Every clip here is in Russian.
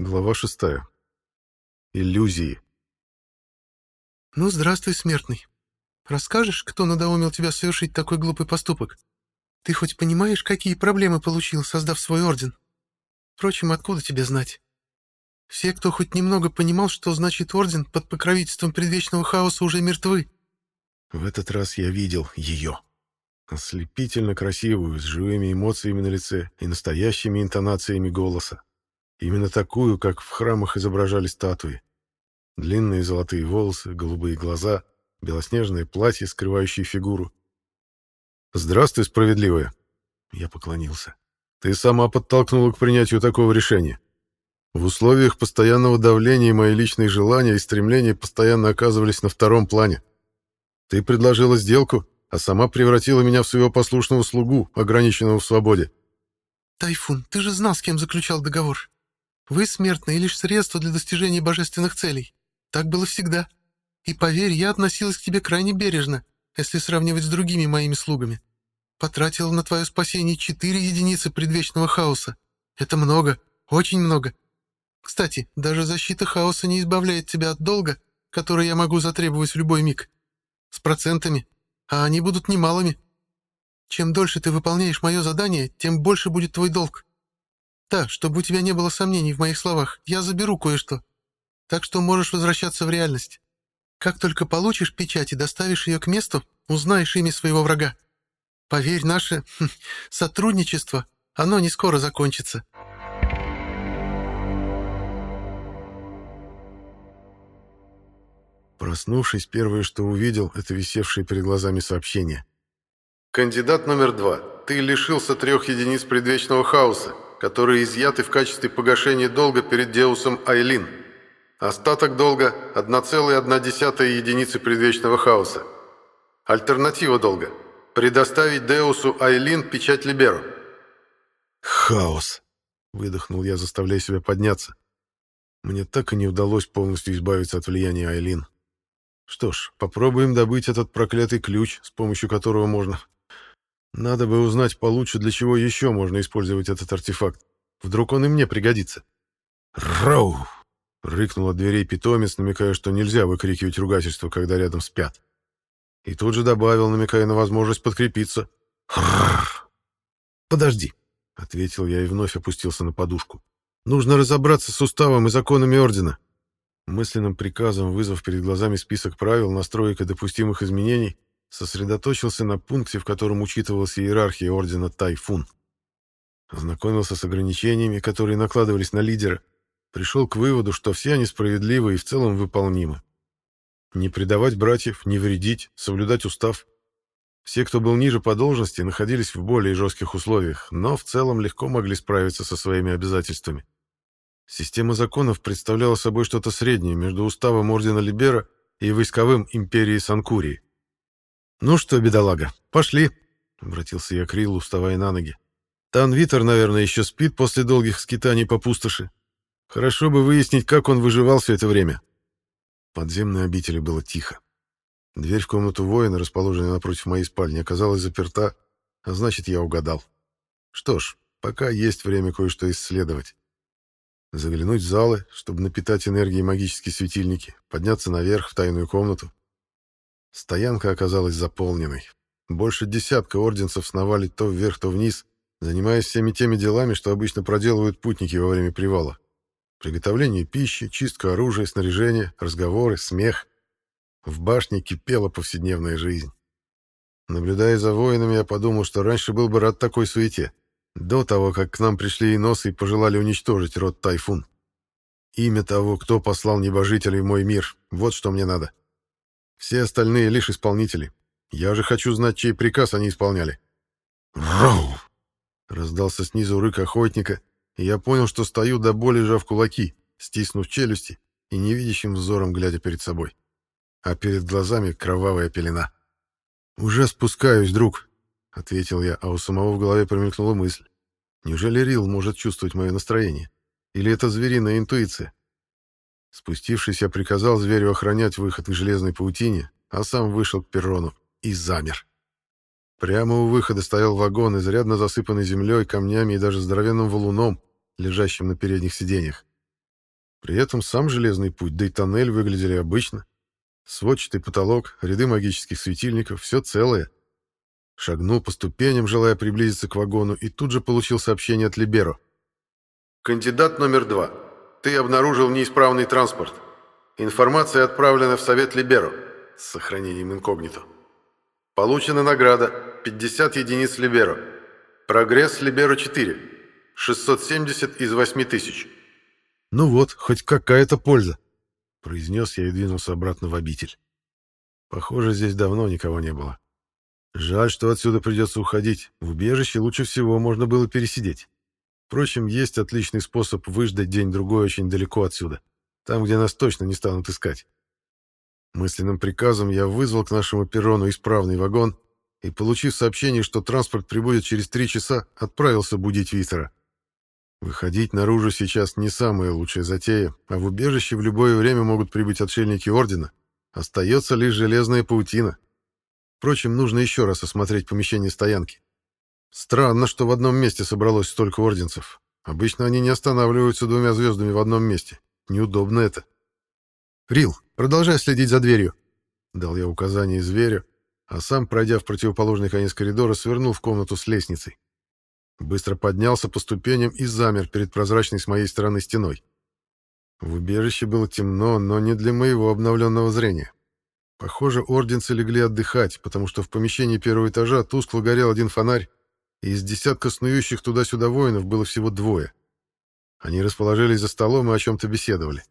Глава шестая. Иллюзии. «Ну, здравствуй, смертный. Расскажешь, кто надоумил тебя совершить такой глупый поступок? Ты хоть понимаешь, какие проблемы получил, создав свой орден? Впрочем, откуда тебе знать? Все, кто хоть немного понимал, что значит орден, под покровительством предвечного хаоса уже мертвы». В этот раз я видел ее. Ослепительно красивую, с живыми эмоциями на лице и настоящими интонациями голоса. Именно такую, как в храмах изображали статуи. Длинные золотые волосы, голубые глаза, белоснежное платье, скрывающее фигуру. «Здравствуй, справедливая!» Я поклонился. «Ты сама подтолкнула к принятию такого решения. В условиях постоянного давления мои личные желания и стремления постоянно оказывались на втором плане. Ты предложила сделку, а сама превратила меня в своего послушного слугу, ограниченного в свободе. «Тайфун, ты же знал, с кем заключал договор. Вы, смертные, лишь средство для достижения божественных целей. Так было всегда. И поверь, я относилась к тебе крайне бережно, если сравнивать с другими моими слугами. Потратила на твое спасение четыре единицы предвечного хаоса. Это много, очень много. Кстати, даже защита хаоса не избавляет тебя от долга, который я могу затребовать в любой миг. С процентами, а они будут немалыми. Чем дольше ты выполняешь мое задание, тем больше будет твой долг. Да, чтобы у тебя не было сомнений в моих словах, я заберу кое-что. Так что можешь возвращаться в реальность. Как только получишь печать и доставишь ее к месту, узнаешь имя своего врага. Поверь, наше хм, сотрудничество, оно не скоро закончится. Проснувшись, первое, что увидел, это висевшее перед глазами сообщение. «Кандидат номер два. Ты лишился трех единиц предвечного хаоса, которые изъяты в качестве погашения долга перед Деусом Айлин. Остаток долга – 1,1 единицы предвечного хаоса. Альтернатива долга – предоставить Деусу Айлин печать Либеру». «Хаос!» – выдохнул я, заставляя себя подняться. Мне так и не удалось полностью избавиться от влияния Айлин. Что ж, попробуем добыть этот проклятый ключ, с помощью которого можно... Надо бы узнать получше, для чего еще можно использовать этот артефакт. Вдруг он и мне пригодится. «Роу!» — рыкнул от дверей питомец, намекая, что нельзя выкрикивать ругательство, когда рядом спят. И тут же добавил, намекая на возможность подкрепиться. «Хрррр!» «Подожди!» — ответил я и вновь опустился на подушку. «Нужно разобраться с уставом и законами Ордена. Мысленным приказом, вызвав перед глазами список правил, настроек и допустимых изменений, сосредоточился на пункте, в котором учитывалась иерархия ордена Тайфун. Ознакомился с ограничениями, которые накладывались на лидера, пришел к выводу, что все они справедливы и в целом выполнимы. Не предавать братьев, не вредить, соблюдать устав. Все, кто был ниже по должности, находились в более жестких условиях, но в целом легко могли справиться со своими обязательствами. Система законов представляла собой что-то среднее между уставом Ордена Либера и войсковым империи Санкурии. «Ну что, бедолага, пошли», — обратился я к Риллу, вставая на ноги. «Танвитер, наверное, еще спит после долгих скитаний по пустоши. Хорошо бы выяснить, как он выживал все это время». В подземной обители было тихо. Дверь в комнату воина, расположенная напротив моей спальни, оказалась заперта, а значит, я угадал. Что ж, пока есть время кое-что исследовать заглянуть в залы, чтобы напитать энергией магические светильники, подняться наверх в тайную комнату. Стоянка оказалась заполненной. Больше десятка орденцев сновали то вверх, то вниз, занимаясь всеми теми делами, что обычно проделывают путники во время привала. Приготовление пищи, чистка оружия, снаряжение, разговоры, смех. В башне кипела повседневная жизнь. Наблюдая за воинами, я подумал, что раньше был бы рад такой суете. До того, как к нам пришли иносы и пожелали уничтожить род Тайфун. Имя того, кто послал небожителей в мой мир, вот что мне надо. Все остальные лишь исполнители. Я же хочу знать, чей приказ они исполняли. «Роу!» — раздался снизу рык охотника, и я понял, что стою до боли сжав кулаки, стиснув челюсти и невидящим взором глядя перед собой. А перед глазами кровавая пелена. «Уже спускаюсь, друг», — ответил я, а у самого в голове промелькнула мысль. «Неужели Рил может чувствовать мое настроение? Или это звериная интуиция?» Спустившись, я приказал зверю охранять выход к железной паутине, а сам вышел к перрону и замер. Прямо у выхода стоял вагон, изрядно засыпанный землей, камнями и даже здоровенным валуном, лежащим на передних сиденьях. При этом сам железный путь, да и тоннель выглядели обычно. Сводчатый потолок, ряды магических светильников, все целое. Шагнул по ступеням, желая приблизиться к вагону, и тут же получил сообщение от Либеро. «Кандидат номер два. Ты обнаружил неисправный транспорт. Информация отправлена в Совет Либеро с сохранением инкогнито. Получена награда 50 единиц Либеро. Прогресс Либеро 4. 670 из 8000. «Ну вот, хоть какая-то польза», — произнес я и двинулся обратно в обитель. Похоже, здесь давно никого не было. Жаль, что отсюда придется уходить. В убежище лучше всего можно было пересидеть. Впрочем, есть отличный способ выждать день-другой очень далеко отсюда, там, где нас точно не станут искать. Мысленным приказом я вызвал к нашему перрону исправный вагон и, получив сообщение, что транспорт прибудет через три часа, отправился будить Витера. Выходить наружу сейчас не самая лучшая затея, а в убежище в любое время могут прибыть отшельники Ордена. Остается лишь железная паутина. Впрочем, нужно еще раз осмотреть помещение стоянки. Странно, что в одном месте собралось столько орденцев. Обычно они не останавливаются двумя звездами в одном месте. Неудобно это. «Рил, продолжай следить за дверью», — дал я указание зверю, а сам, пройдя в противоположный конец коридора, свернул в комнату с лестницей. Быстро поднялся по ступеням и замер перед прозрачной с моей стороны стеной. В убежище было темно, но не для моего обновленного зрения. Похоже, орденцы легли отдыхать, потому что в помещении первого этажа тускло горел один фонарь, из десятка снующих туда-сюда воинов было всего двое. Они расположились за столом и о чем-то беседовали.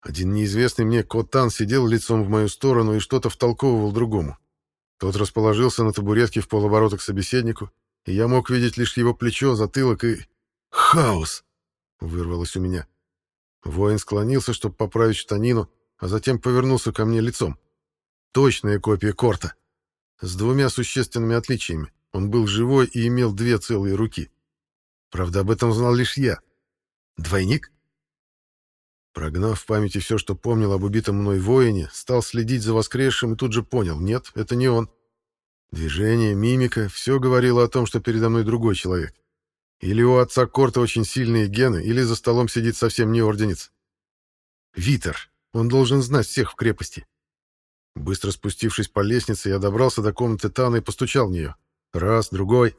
Один неизвестный мне Котан сидел лицом в мою сторону и что-то втолковывал другому. Тот расположился на табуретке в полоборота к собеседнику, и я мог видеть лишь его плечо, затылок и... «Хаос!» — вырвалось у меня. Воин склонился, чтобы поправить штанину, а затем повернулся ко мне лицом. Точная копия Корта. С двумя существенными отличиями. Он был живой и имел две целые руки. Правда, об этом знал лишь я. Двойник? Прогнав в памяти все, что помнил об убитом мной воине, стал следить за воскресшим и тут же понял, нет, это не он. Движение, мимика — все говорило о том, что передо мной другой человек. Или у отца Корта очень сильные гены, или за столом сидит совсем не орденец. Витер. Он должен знать всех в крепости. Быстро спустившись по лестнице, я добрался до комнаты Таны и постучал в нее. Раз, другой.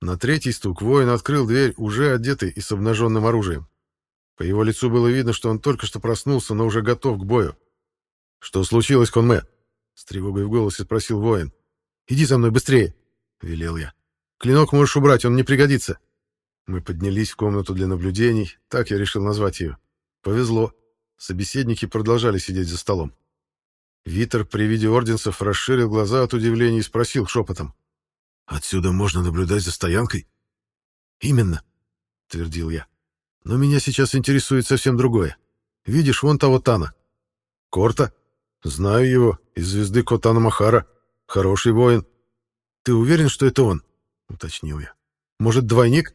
На третий стук воин открыл дверь, уже одетый и с обнаженным оружием. По его лицу было видно, что он только что проснулся, но уже готов к бою. «Что случилось, Конме?» — с тревогой в голосе спросил воин. «Иди за мной быстрее!» — велел я. «Клинок можешь убрать, он не пригодится!» Мы поднялись в комнату для наблюдений, так я решил назвать ее. Повезло. Собеседники продолжали сидеть за столом. Витер при виде орденцев расширил глаза от удивления и спросил шепотом. «Отсюда можно наблюдать за стоянкой?» «Именно», — твердил я. «Но меня сейчас интересует совсем другое. Видишь, вон того Тана». «Корта? Знаю его, из звезды Котана Махара. Хороший воин. Ты уверен, что это он? Уточнил я. Может, двойник?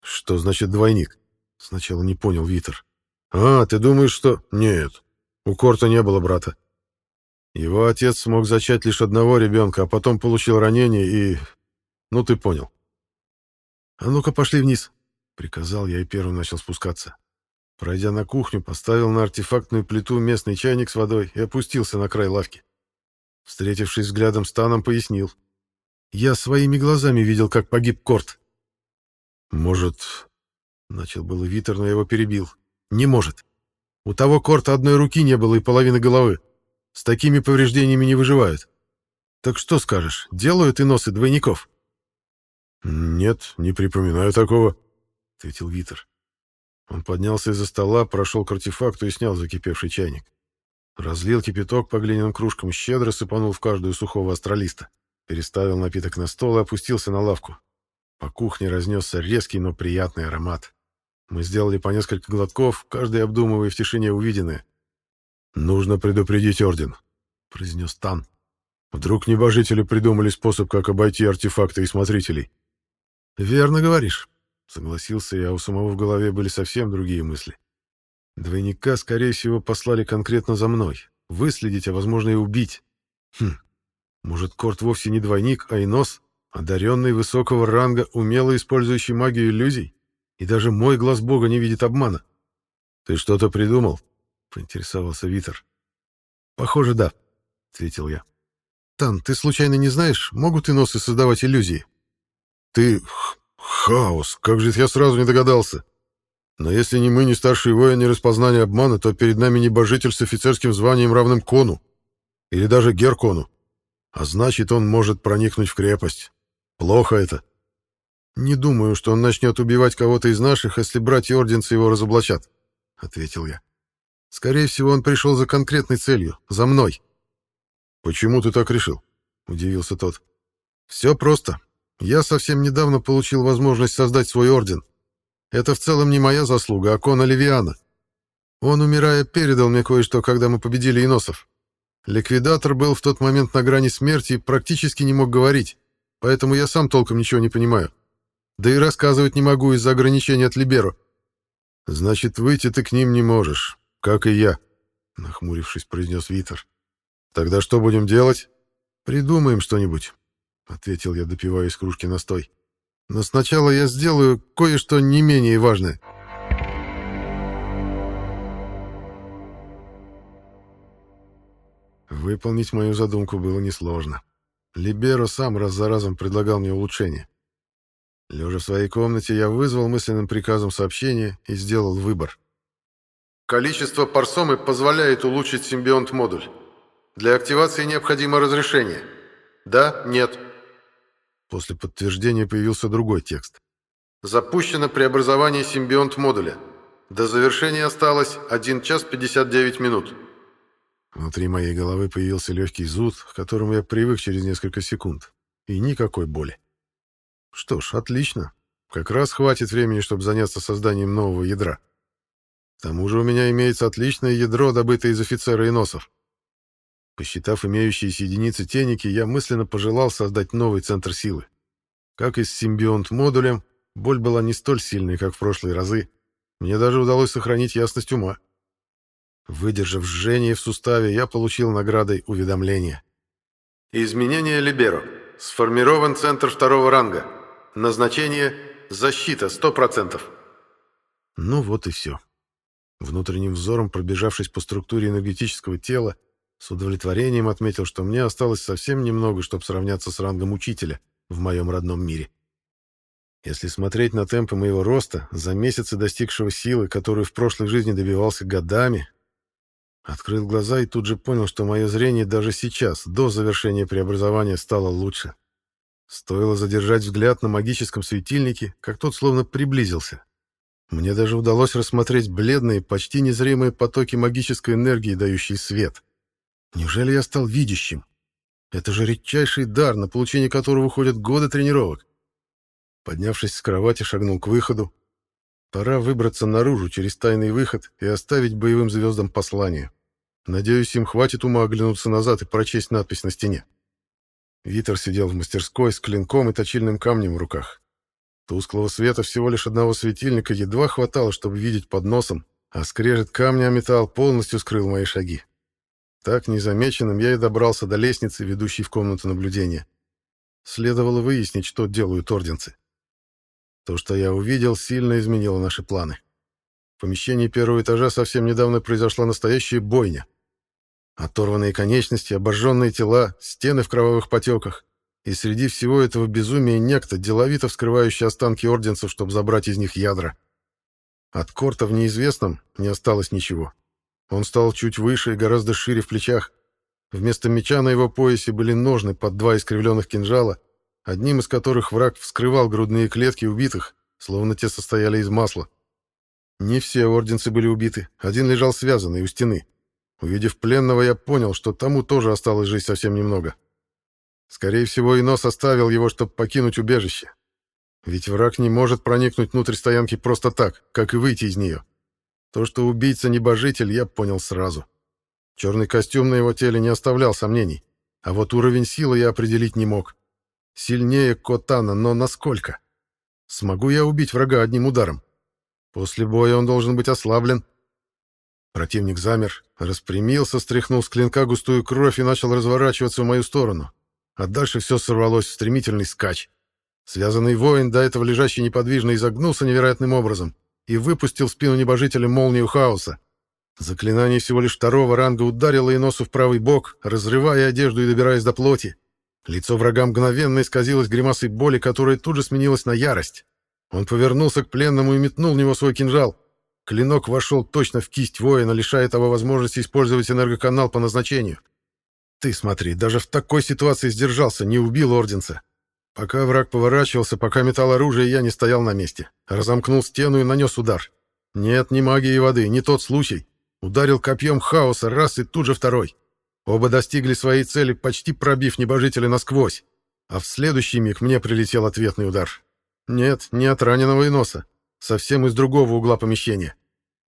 Что значит двойник? Сначала не понял Витер. А, ты думаешь, что... Нет, у Корта не было брата. Его отец смог зачать лишь одного ребенка, а потом получил ранение и... Ну, ты понял. «А ну-ка, пошли вниз», — приказал я и первым начал спускаться. Пройдя на кухню, поставил на артефактную плиту местный чайник с водой и опустился на край лавки. Встретившись взглядом с Таном, пояснил. «Я своими глазами видел, как погиб Корт». «Может...» — начал было Витер, но его перебил. «Не может. У того Корта одной руки не было и половины головы. С такими повреждениями не выживают. Так что скажешь, делают и носы двойников?» «Нет, не припоминаю такого», — ответил Витер. Он поднялся из-за стола, прошел к артефакту и снял закипевший чайник. Разлил кипяток по глиняным кружкам, щедро сыпанул в каждую сухого астролиста. Переставил напиток на стол и опустился на лавку. По кухне разнесся резкий, но приятный аромат. Мы сделали по несколько глотков, каждый обдумывая в тишине увиденное. «Нужно предупредить Орден», — произнес Тан. «Вдруг небожители придумали способ, как обойти артефакты и смотрителей?» «Верно говоришь», — согласился я, у самого в голове были совсем другие мысли. Двойника, скорее всего, послали конкретно за мной. Выследить, а возможно и убить. Хм, может, Корт вовсе не двойник, а инос, одаренный высокого ранга, умело использующий магию иллюзий? И даже мой глаз бога не видит обмана. «Ты что-то придумал?» — поинтересовался Витер. «Похоже, да», — ответил я. «Тан, ты случайно не знаешь, могут иносы создавать иллюзии?» «Ты... хаос! Как же я сразу не догадался!» Но если ни мы, ни старший воин не распознали обмана, то перед нами небожитель с офицерским званием, равным кону. Или даже геркону. А значит, он может проникнуть в крепость. Плохо это. Не думаю, что он начнет убивать кого-то из наших, если братья-орденцы его разоблачат, — ответил я. Скорее всего, он пришел за конкретной целью, за мной. Почему ты так решил? — удивился тот. Все просто. Я совсем недавно получил возможность создать свой орден — это в целом не моя заслуга, а Кона Левиана. Он, умирая, передал мне кое-что, когда мы победили иносов. Ликвидатор был в тот момент на грани смерти и практически не мог говорить, поэтому я сам толком ничего не понимаю. Да и рассказывать не могу из-за ограничений от Либеро. «Значит, выйти ты к ним не можешь, как и я», — нахмурившись, произнес Витер. «Тогда что будем делать?» «Придумаем что-нибудь», — ответил я, допивая из кружки настой. Но сначала я сделаю кое-что не менее важное. Выполнить мою задумку было несложно. Либеро сам раз за разом предлагал мне улучшения. Лежа в своей комнате, я вызвал мысленным приказом сообщение и сделал выбор. Количество парсомы позволяет улучшить симбионт-модуль. Для активации необходимо разрешение. Да, нет. После подтверждения появился другой текст. Запущено преобразование симбионт-модуля. До завершения осталось 1 час 59 минут. Внутри моей головы появился легкий зуд, к которому я привык через несколько секунд. И никакой боли. Что ж, отлично. Как раз хватит времени, чтобы заняться созданием нового ядра. К тому же у меня имеется отличное ядро, добытое из офицера и носов. Посчитав имеющиеся единицы теники, я мысленно пожелал создать новый центр силы. Как и с симбионт-модулем, боль была не столь сильной, как в прошлые разы. Мне даже удалось сохранить ясность ума. Выдержав жжение в суставе, я получил наградой уведомление. Изменение Либеро. Сформирован центр второго ранга. Назначение – защита 100%. Ну вот и все. Внутренним взором, пробежавшись по структуре энергетического тела, с удовлетворением отметил, что мне осталось совсем немного, чтобы сравняться с рангом учителя в моем родном мире. Если смотреть на темпы моего роста, за месяцы достигшего силы, которую в прошлой жизни добивался годами, открыл глаза и тут же понял, что мое зрение даже сейчас, до завершения преобразования, стало лучше. Стоило задержать взгляд на магическом светильнике, как тот словно приблизился. Мне даже удалось рассмотреть бледные, почти незримые потоки магической энергии, дающие свет. Неужели я стал видящим? Это же редчайший дар, на получение которого уходят годы тренировок. Поднявшись с кровати, шагнул к выходу. Пора выбраться наружу через тайный выход и оставить боевым звездам послание. Надеюсь, им хватит ума оглянуться назад и прочесть надпись на стене. Витер сидел в мастерской с клинком и точильным камнем в руках. Тусклого света всего лишь одного светильника едва хватало, чтобы видеть под носом, а скрежет камня о металл полностью скрыл мои шаги. Так, незамеченным, я и добрался до лестницы, ведущей в комнату наблюдения. Следовало выяснить, что делают орденцы. То, что я увидел, сильно изменило наши планы. В помещении первого этажа совсем недавно произошла настоящая бойня. Оторванные конечности, обожженные тела, стены в кровавых потеках. И среди всего этого безумия некто, деловито вскрывающий останки орденцев, чтобы забрать из них ядра. От корта в неизвестном не осталось ничего. Он стал чуть выше и гораздо шире в плечах. Вместо меча на его поясе были ножны под два искривленных кинжала, одним из которых враг вскрывал грудные клетки убитых, словно те состояли из масла. Не все орденцы были убиты, один лежал связанный у стены. Увидев пленного, я понял, что тому тоже осталось жить совсем немного. Скорее всего, Инос оставил его, чтобы покинуть убежище. Ведь враг не может проникнуть внутрь стоянки просто так, как и выйти из нее. То, что убийца небожитель, я понял сразу. Черный костюм на его теле не оставлял сомнений, а вот уровень силы я определить не мог. Сильнее Котана, но насколько? Смогу я убить врага одним ударом? После боя он должен быть ослаблен. Противник замер, распрямился, стряхнул с клинка густую кровь и начал разворачиваться в мою сторону. А дальше все сорвалось в стремительный скач. Связанный воин, до этого лежащий неподвижно, изогнулся невероятным образом — и выпустил в спину небожителя молнию хаоса. Заклинание всего лишь второго ранга ударило и носу в правый бок, разрывая одежду и добираясь до плоти. Лицо врага мгновенно исказилось гримасой боли, которая тут же сменилась на ярость. Он повернулся к пленному и метнул в него свой кинжал. Клинок вошел точно в кисть воина, лишая того возможности использовать энергоканал по назначению. Ты смотри, даже в такой ситуации сдержался, не убил Орденца. Пока враг поворачивался, пока метал оружие, я не стоял на месте. Разомкнул стену и нанес удар. Нет, не магии воды, не тот случай. Ударил копьем хаоса раз и тут же второй. Оба достигли своей цели, почти пробив небожителя насквозь. А в следующий миг мне прилетел ответный удар. Нет, не от раненого иноса. Совсем из другого угла помещения.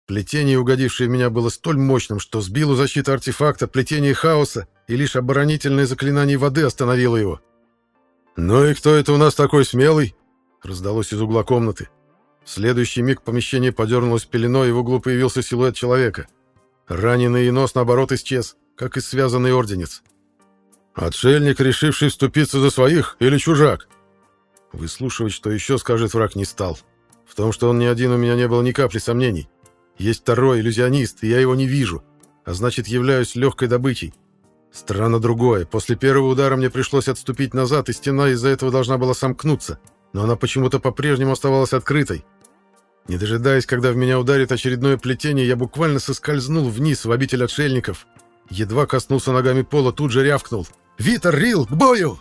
Плетение, угодившее в меня, было столь мощным, что сбило защиту артефакта, плетение хаоса, и лишь оборонительное заклинание воды остановило его. «Ну и кто это у нас такой смелый?» — раздалось из угла комнаты. В следующий миг помещение подернулось пеленой, и в углу появился силуэт человека. Раненый и нос, наоборот, исчез, как и связанный орденец. «Отшельник, решивший вступиться за своих, или чужак?» Выслушивать, что еще скажет враг, не стал. В том, что он не один, у меня не было ни капли сомнений. Есть второй иллюзионист, и я его не вижу, а значит, являюсь легкой добычей. Странно другое. После первого удара мне пришлось отступить назад, и стена из-за этого должна была сомкнуться, но она почему-то по-прежнему оставалась открытой. Не дожидаясь, когда в меня ударит очередное плетение, я буквально соскользнул вниз в обитель отшельников. Едва коснулся ногами пола, тут же рявкнул. «Витер, Рил, к бою!»